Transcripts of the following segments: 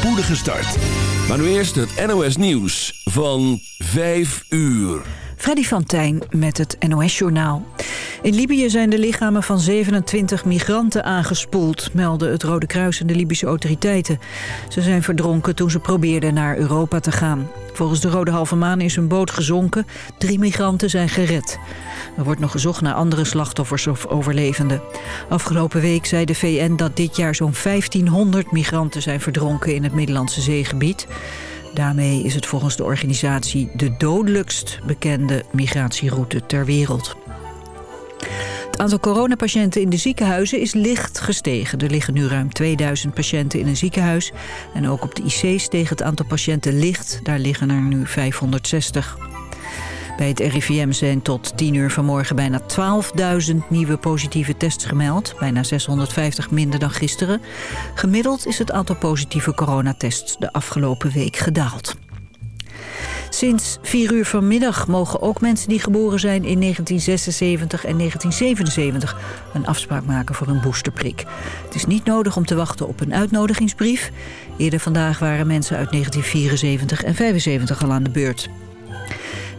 spoedige start. Maar nu eerst het NOS Nieuws van 5 uur. Freddy van Tijn met het NOS-journaal. In Libië zijn de lichamen van 27 migranten aangespoeld... melden het Rode Kruis en de Libische autoriteiten. Ze zijn verdronken toen ze probeerden naar Europa te gaan. Volgens de Rode Halve Maan is een boot gezonken. Drie migranten zijn gered. Er wordt nog gezocht naar andere slachtoffers of overlevenden. Afgelopen week zei de VN dat dit jaar zo'n 1500 migranten zijn verdronken... in het Middellandse zeegebied. Daarmee is het volgens de organisatie de dodelijkst bekende migratieroute ter wereld. Het aantal coronapatiënten in de ziekenhuizen is licht gestegen. Er liggen nu ruim 2000 patiënten in een ziekenhuis. En ook op de IC steeg het aantal patiënten licht. Daar liggen er nu 560. Bij het RIVM zijn tot 10 uur vanmorgen bijna 12.000 nieuwe positieve tests gemeld. Bijna 650 minder dan gisteren. Gemiddeld is het aantal positieve coronatests de afgelopen week gedaald. Sinds 4 uur vanmiddag mogen ook mensen die geboren zijn in 1976 en 1977 een afspraak maken voor een boosterprik. Het is niet nodig om te wachten op een uitnodigingsbrief. Eerder vandaag waren mensen uit 1974 en 75 al aan de beurt.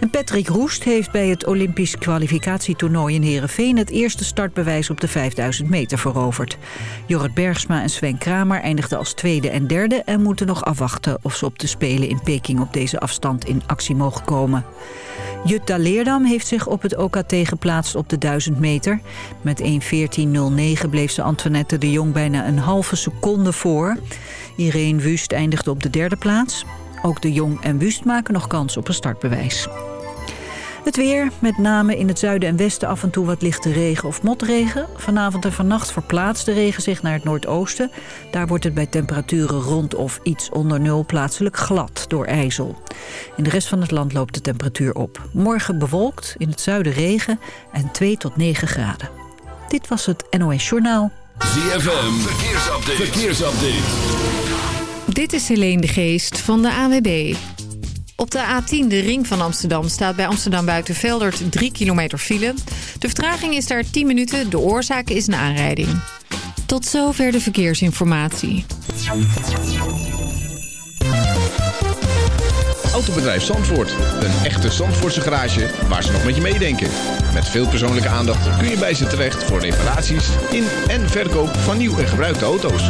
En Patrick Roest heeft bij het Olympisch kwalificatietoernooi in Heerenveen... het eerste startbewijs op de 5000 meter veroverd. Jorrit Bergsma en Sven Kramer eindigden als tweede en derde... en moeten nog afwachten of ze op de Spelen in Peking op deze afstand in actie mogen komen. Jutta Leerdam heeft zich op het OKT geplaatst op de 1000 meter. Met 1.14.09 bleef ze Antoinette de Jong bijna een halve seconde voor. Irene Wust eindigde op de derde plaats. Ook de Jong en Wust maken nog kans op een startbewijs. Het weer, met name in het zuiden en westen af en toe wat lichte regen of motregen. Vanavond en vannacht verplaatst de regen zich naar het noordoosten. Daar wordt het bij temperaturen rond of iets onder nul plaatselijk glad door ijzel. In de rest van het land loopt de temperatuur op. Morgen bewolkt, in het zuiden regen en 2 tot 9 graden. Dit was het NOS Journaal. ZFM, verkeersupdate. verkeersupdate. Dit is Helene de Geest van de AWB. Op de A10, de ring van Amsterdam, staat bij Amsterdam Buitenveldert 3 kilometer file. De vertraging is daar 10 minuten, de oorzaak is een aanrijding. Tot zover de verkeersinformatie. Autobedrijf Zandvoort. Een echte Zandvoortse garage waar ze nog met je meedenken. Met veel persoonlijke aandacht kun je bij ze terecht voor reparaties in en verkoop van nieuw en gebruikte auto's.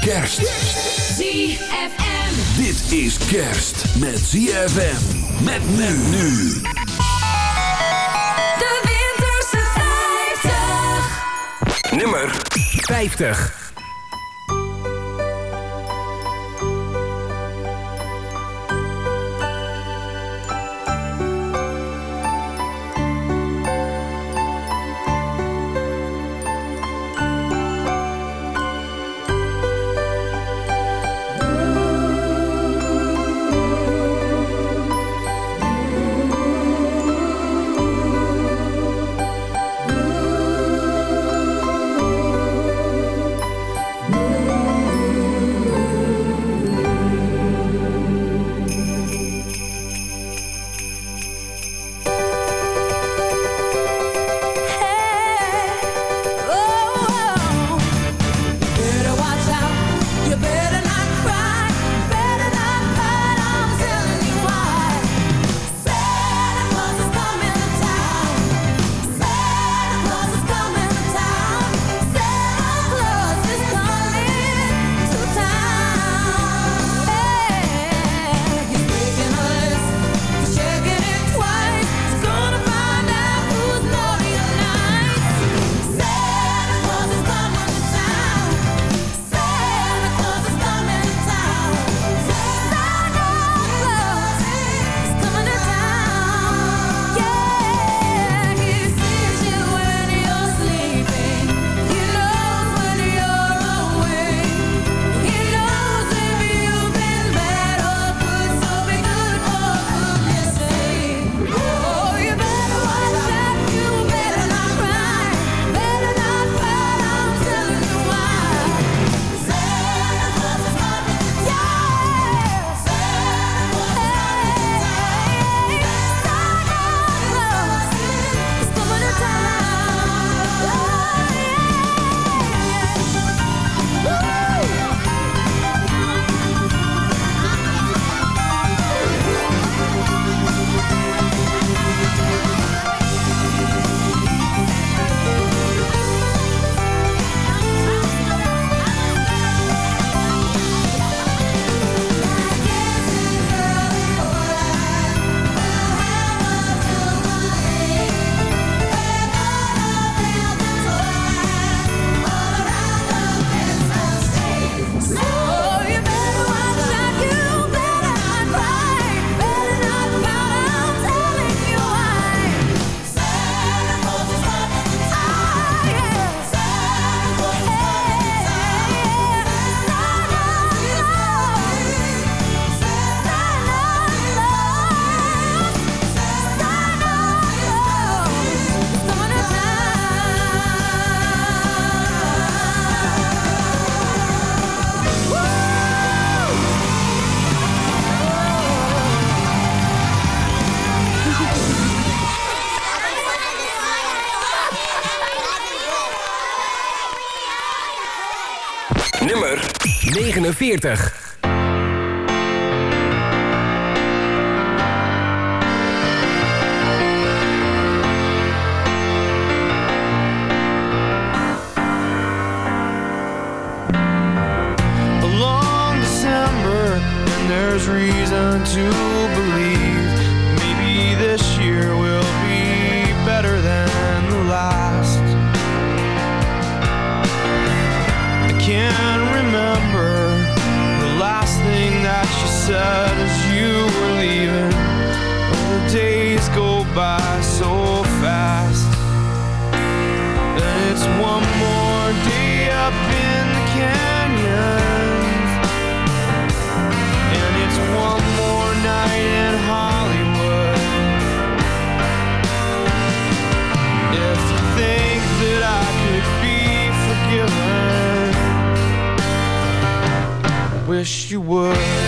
Kerst. ZFM. Dit is kerst met ZFM. Met men nu. De Winterse 50. Nummer 50. 40. wish you would.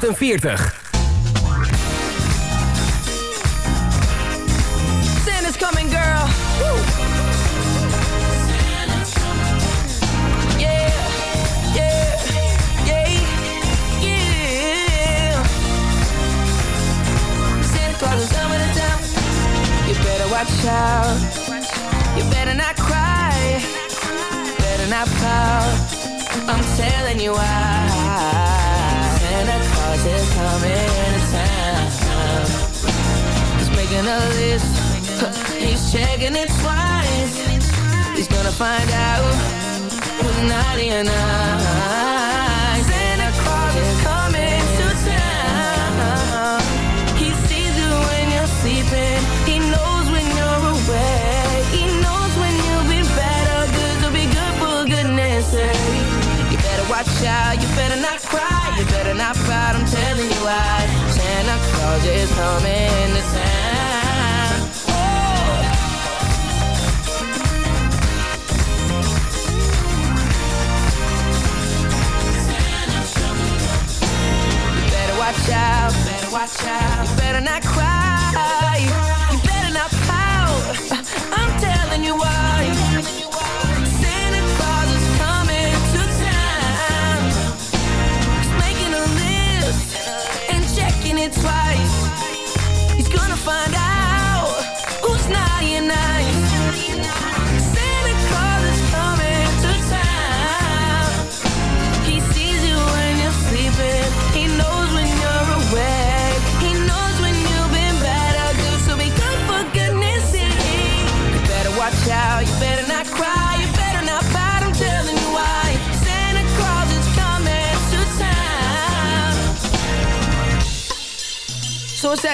48. Coming, girl. Watch out. You better not cry. Better not. I'm telling you why. Santa Claus is coming to town. He's making a list. He's checking it twice. He's gonna find out who's naughty and nice. Santa Claus is coming to town. He sees you when you're sleeping. He knows when you're awake. He knows when been bad or good. So be good for goodness sake. You better watch out. You better not better not pout. I'm telling you why. Santa Claus is coming to town. You better watch out. Better watch out. You better not cry. You better not pout. I'm telling you why.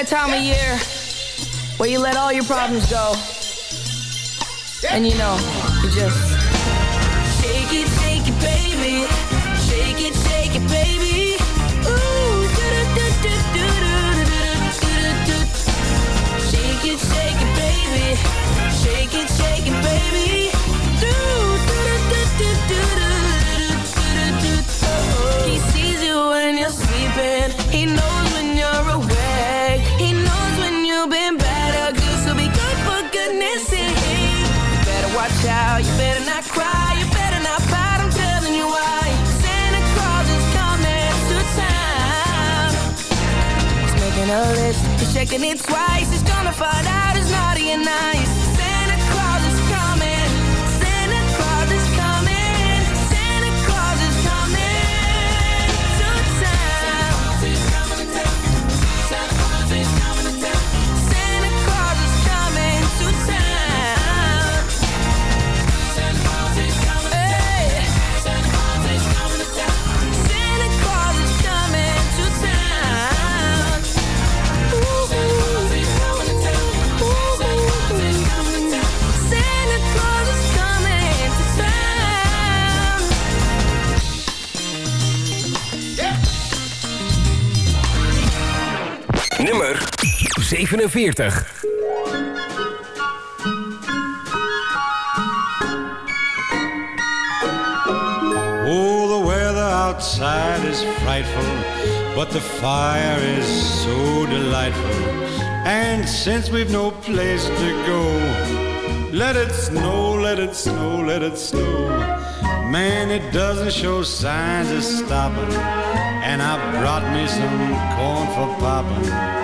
That time of year where you let all your problems go. And you know, you just a list. He's checking it twice. He's gonna find out who's naughty and nice. 47. Oh, the weather outside is frightful, but the fire is so delightful. And since we've no place to go, let it snow, let it snow, let it snow. Man, it doesn't show signs of stopping. And I brought me some corn for popping.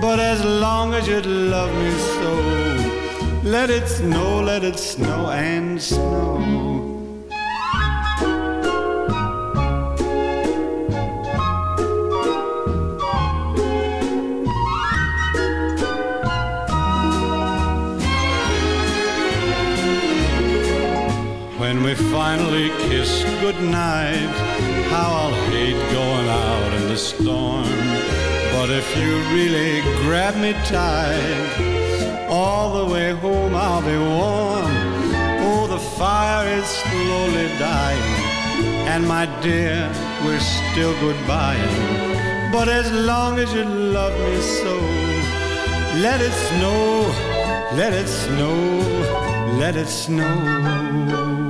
But as long as you love me so, let it snow, let it snow and snow. When we finally kiss goodnight, how I'll hate going out in the storm. But if you really grab me tight, all the way home I'll be warm. Oh, the fire is slowly dying, and my dear, we're still goodbying. But as long as you love me so, let it snow, let it snow. let it snow.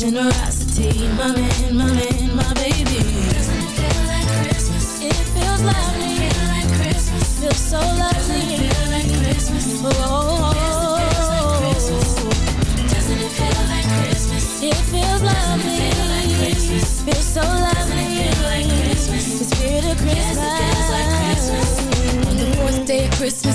Generosity, my man, my man, my baby. Doesn't it feel like Christmas? It feels lovely. It Feel like Christmas. Feels so lovely. Feel like Christmas. Oh. Doesn't it feel like Christmas? It feels lovely. It Feel like Christmas. Feels so lovely. Doesn't it Feel like Christmas. The spirit of Christmas.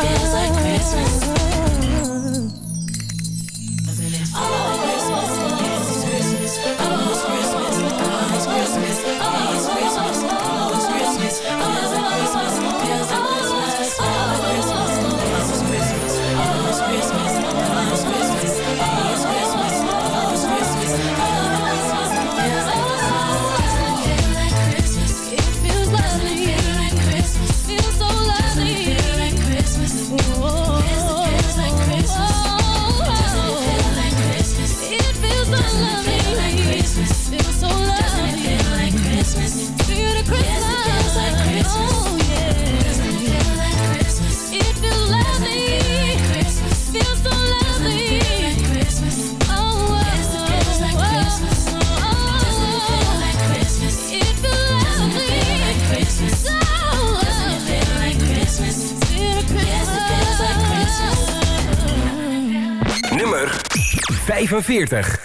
Feels like Christmas. Feel 45.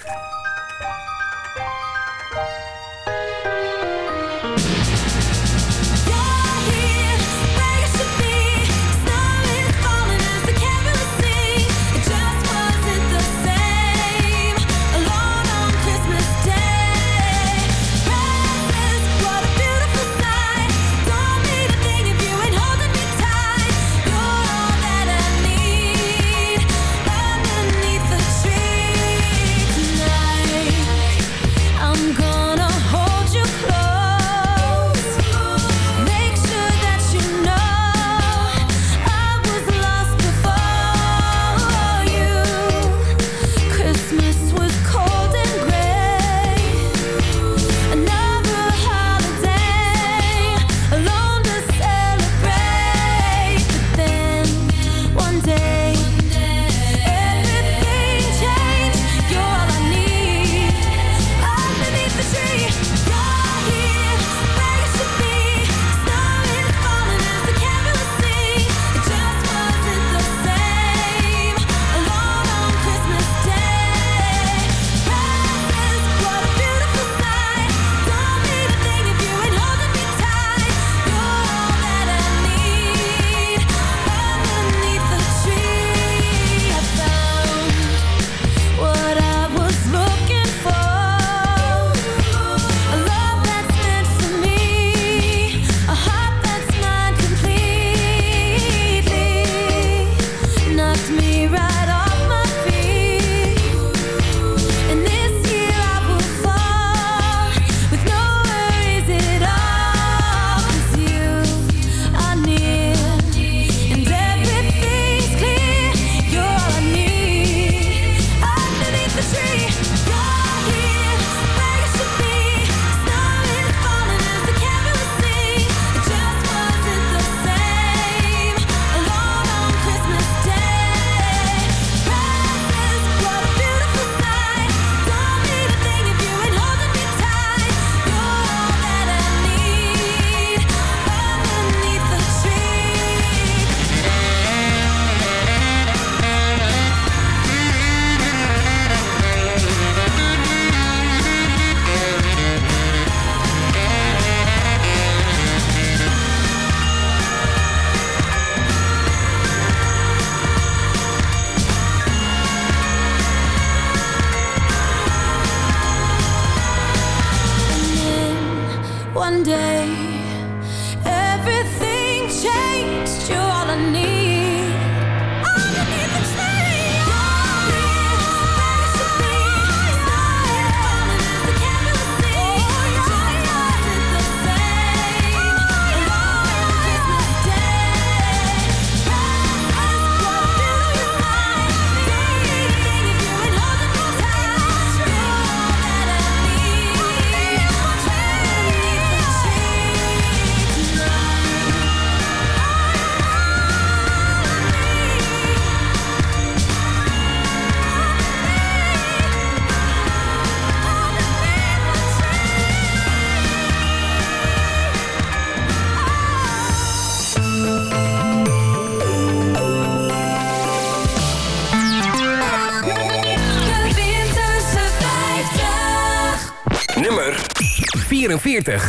Nummer 44.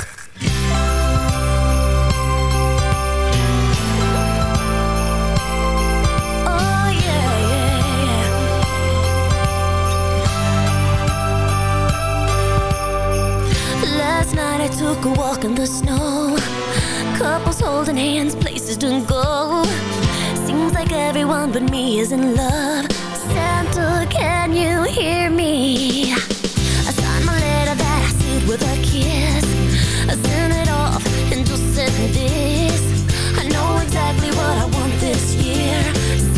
Oh yeah, yeah, yeah. Last night I took a walk in the snow. Couples holding hands, places to go. Seems like everyone but me is in love. Santa, can you hear me? With a kiss. I sent it off and just said this. I know exactly what I want this year.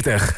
42.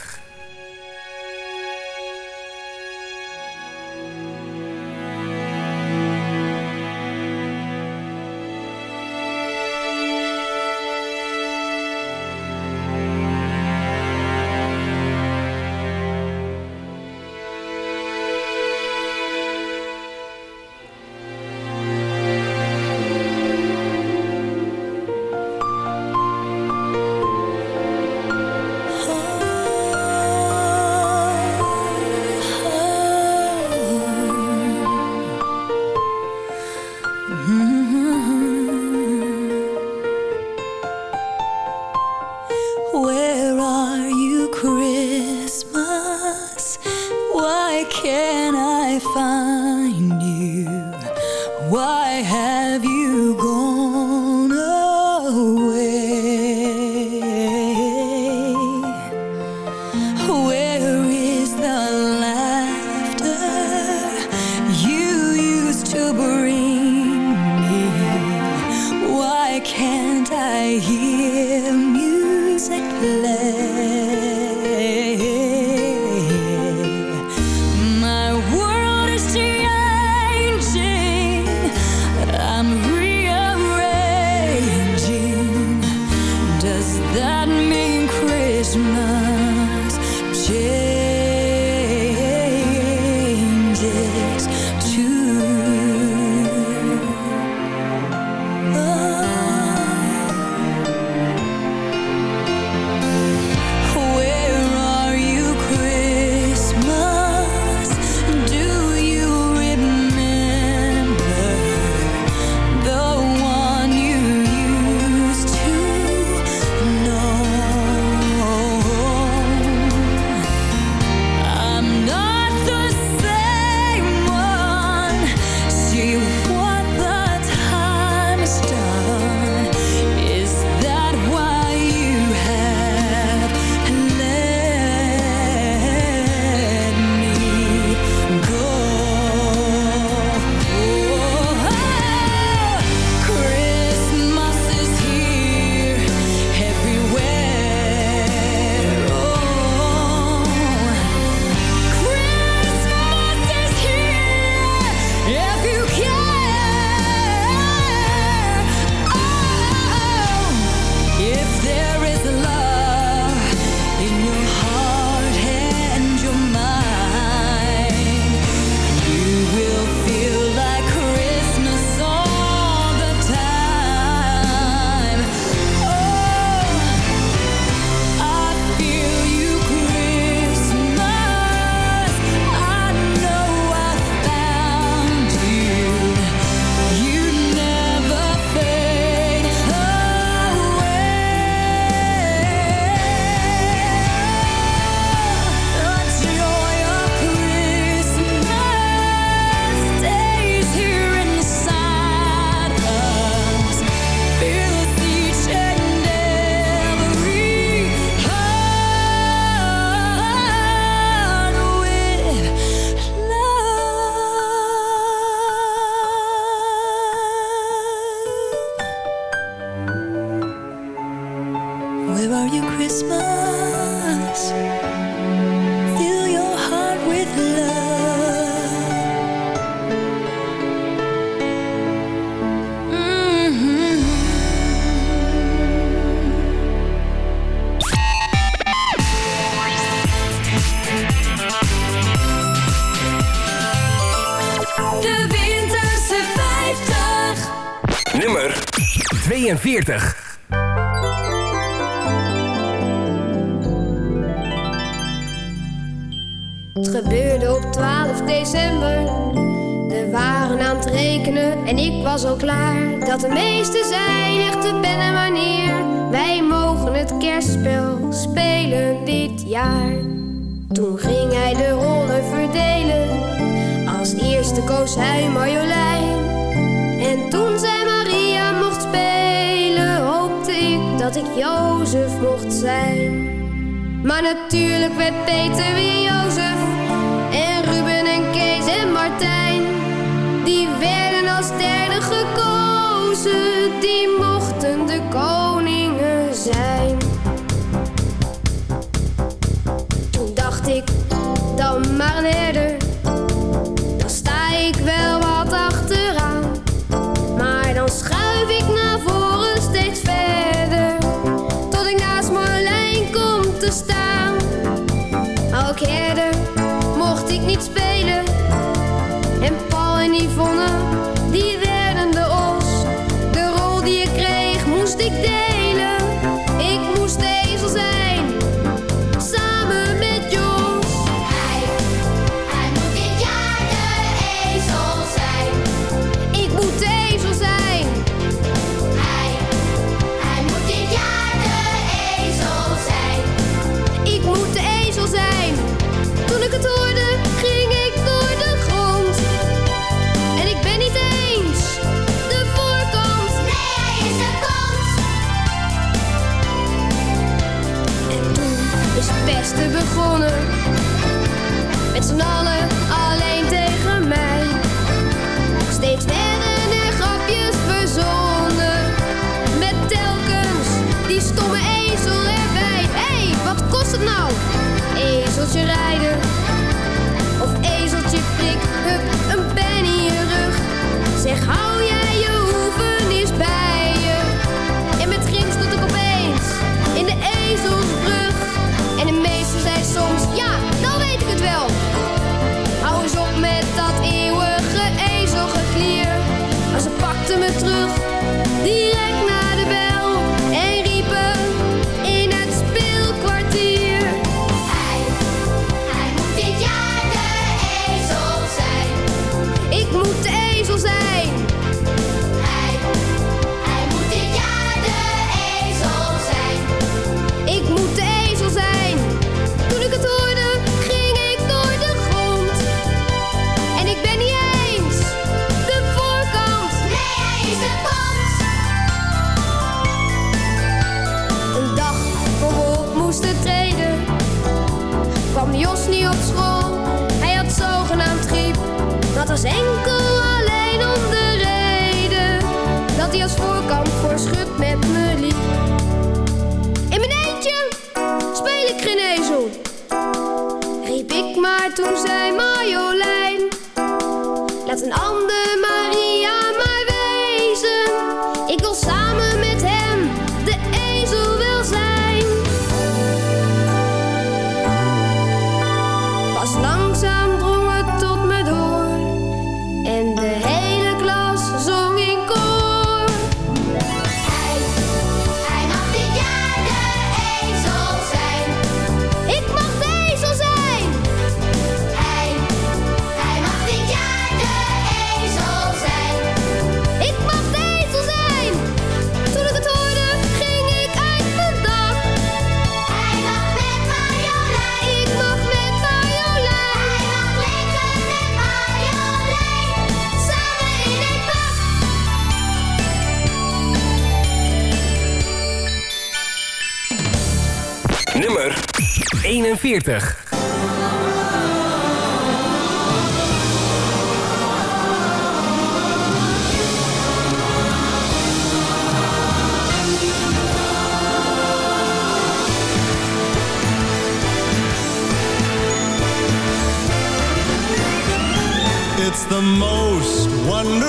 40.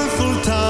Wonderful time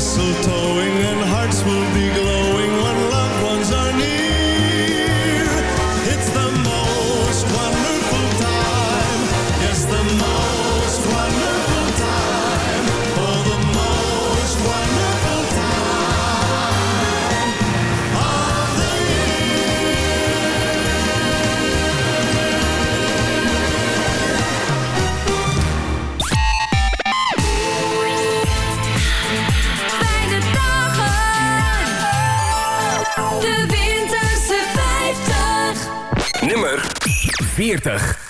mistletoeing and hearts will be glowing 40.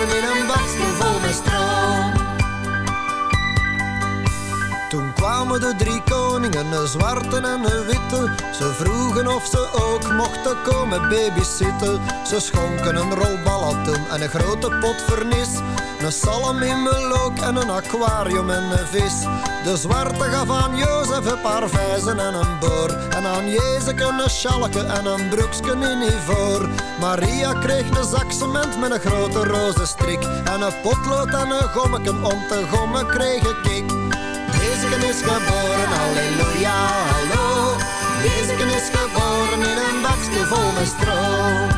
in een bakje vol met stro. Toen kwamen de drie koningen, een zwarte en een witte. Ze vroegen of ze ook mochten komen babysitten. Ze schonken een rol ballatoen en een grote pot vernis. Een salm in melook en een aquarium en een vis. De zwarte gaf aan Jozef een paar vijzen en een boor. En aan Jezus een schalke en een broeksken in ivoor. Maria kreeg een zak cement met een grote roze strik. En een potlood en een gommeken om te gommen kreeg ik. Jezus is geboren, halleluja, hallo. Jezus is geboren in een bakje vol met stro.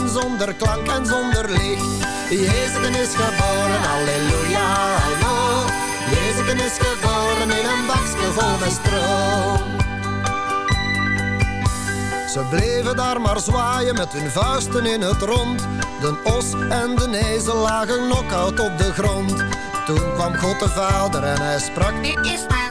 zonder klank en zonder licht Jezus is geboren, halleluja, hallo. Jezus is geboren in een bakje vol met stro. Ze bleven daar maar zwaaien met hun vuisten in het rond. De os en de ezel lagen knock-out op de grond. Toen kwam God de Vader en hij sprak, dit is mijn.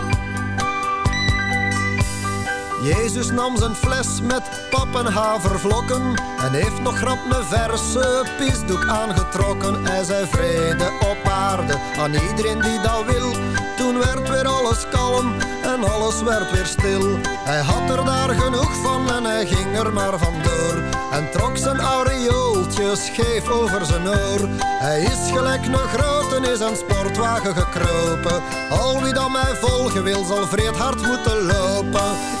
Jezus nam zijn fles met pap en En heeft nog grap een verse pisdoek aangetrokken. Hij zei vrede op aarde aan iedereen die dat wil. Toen werd weer alles kalm en alles werd weer stil. Hij had er daar genoeg van en hij ging er maar vandoor. En trok zijn aureooltje scheef over zijn oor. Hij is gelijk een grote is een sportwagen gekropen. Al wie dan mij volgen wil zal vreed hard moeten lopen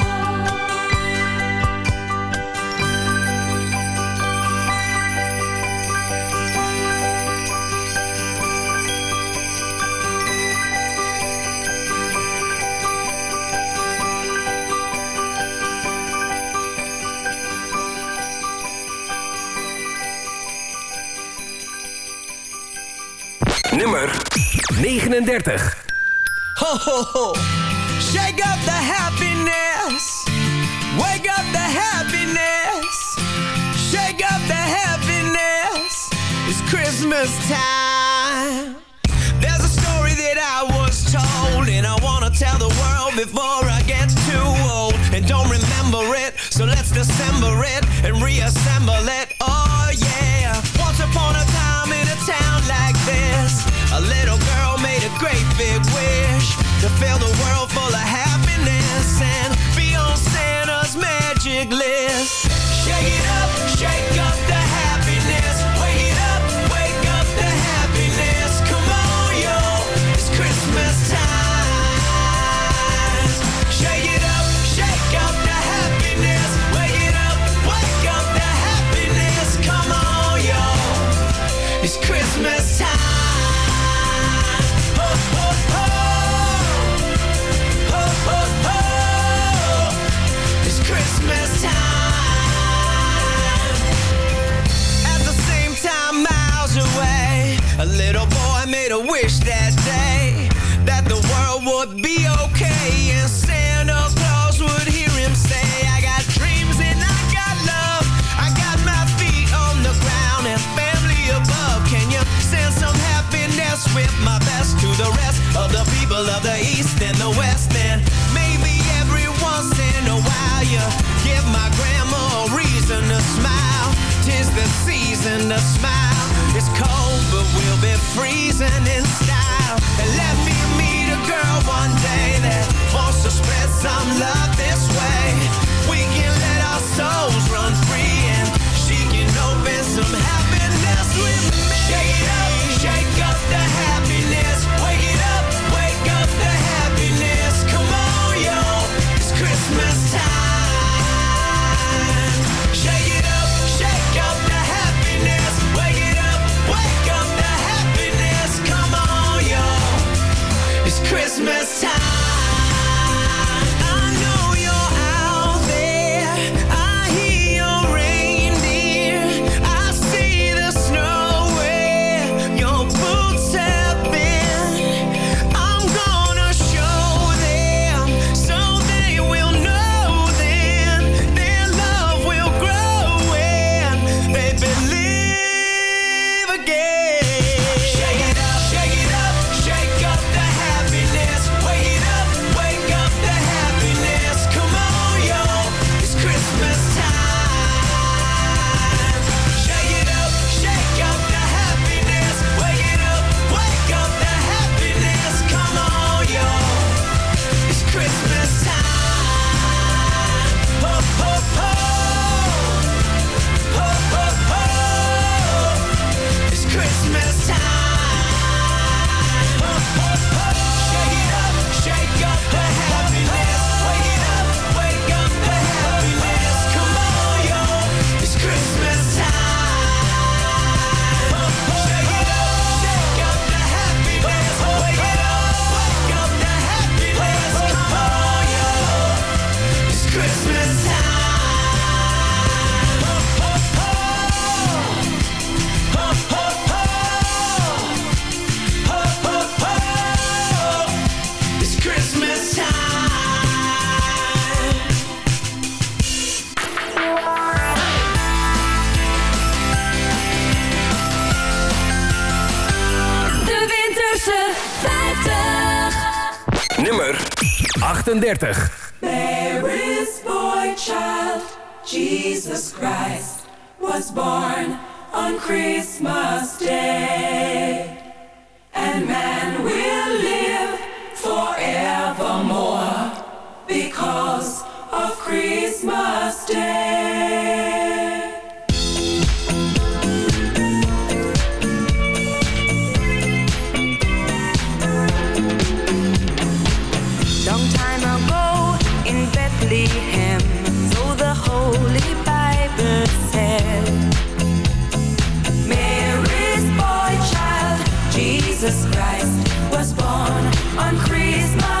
nummer 39. Ho, ho, ho. Shake up the happiness. Wake up the happiness. Shake up the happiness. It's Christmas time. There's a story that I was told, and I want to tell the world before I get too old. And don't remember it, so let's December it and reassemble it big list 30. Christ was born on Christmas.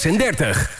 36.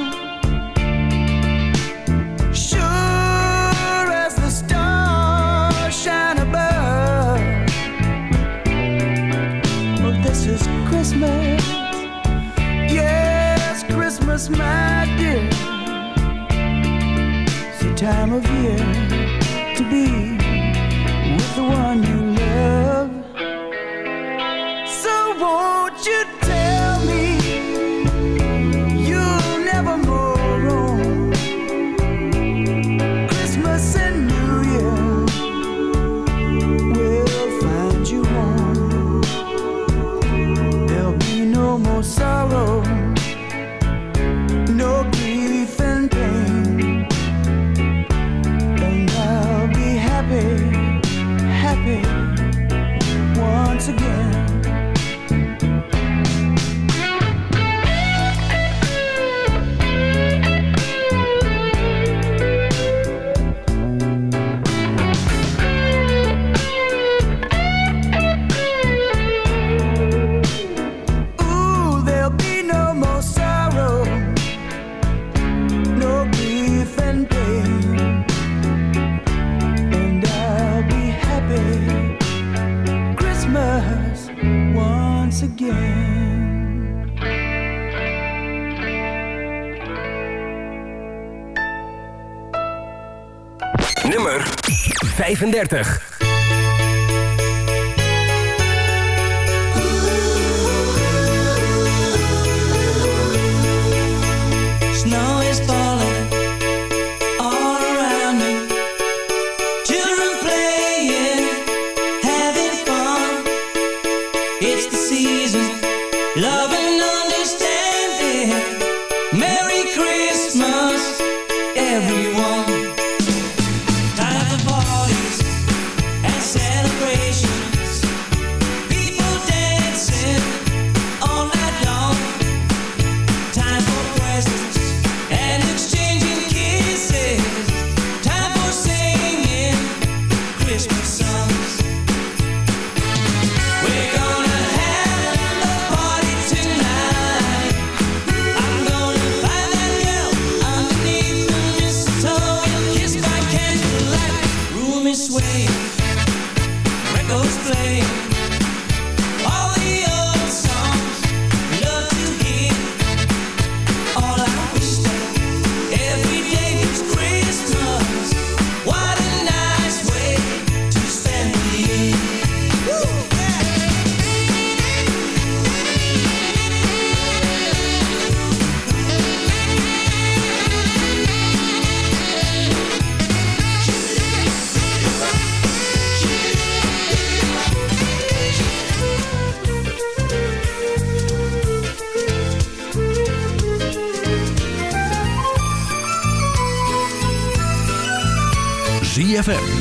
Christmas, my dear. It's the time of year to be with the one nummer 35.